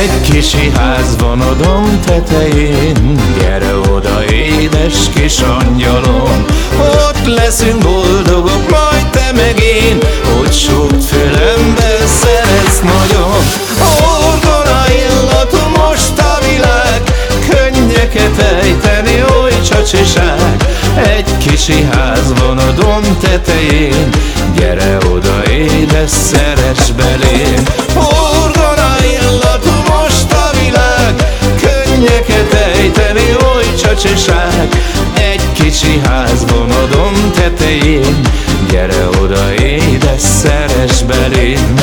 Egy kicsi ház van a dom tetején. Gyere oda, édes kis angyalom. Ott leszünk boldogok, majd te meg én. Hogy sok fülembe szeretsz nagyon. Orgona illatú most a világ. Könnyeket ejteni, oly csacsiság. Egy kicsi ház van a dom tetején. Gyere oda, édes, szeres belém oly csacsiság Egy kicsi ház van a dom tetején. Gyere oda, édes, szeres belém.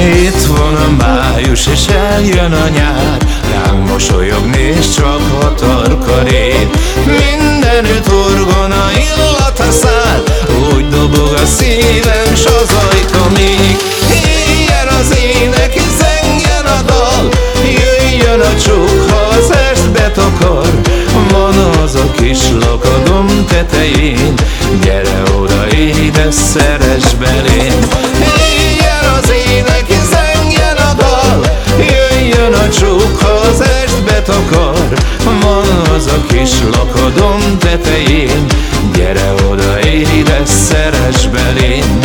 Itt van a május és eljön a nyár. Ránk mosolyog, nézd csak a tarkarék Mindenütt orgona illata száll Úgy dobog a szívem, s az ajka még. Éljen az ének, zengjen a dal Jöjjön a csók, ha az est betakar Van az a kis lakadom tetején Gyere oda, édes, szeres belém. Éljen az ének, zengjen a dal Jöjjön a csók, ha az est betakar Van az a kis lakadom tetején. Gyere oda, édes, szeres belém.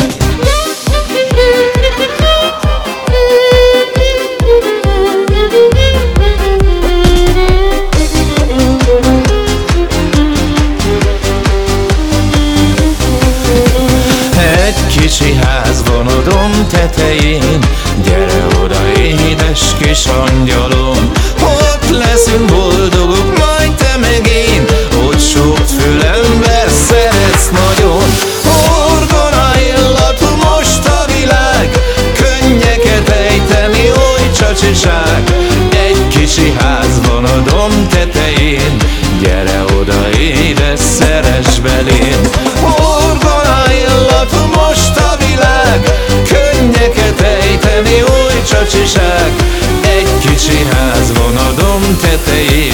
Egy kicsi ház van a dom tetején. Gyere oda, édes kis angyalom szeres belém Orgona illatú most a világ. Könnyeket ejteni, oly csacsiság Egy kicsi ház van a dom tetején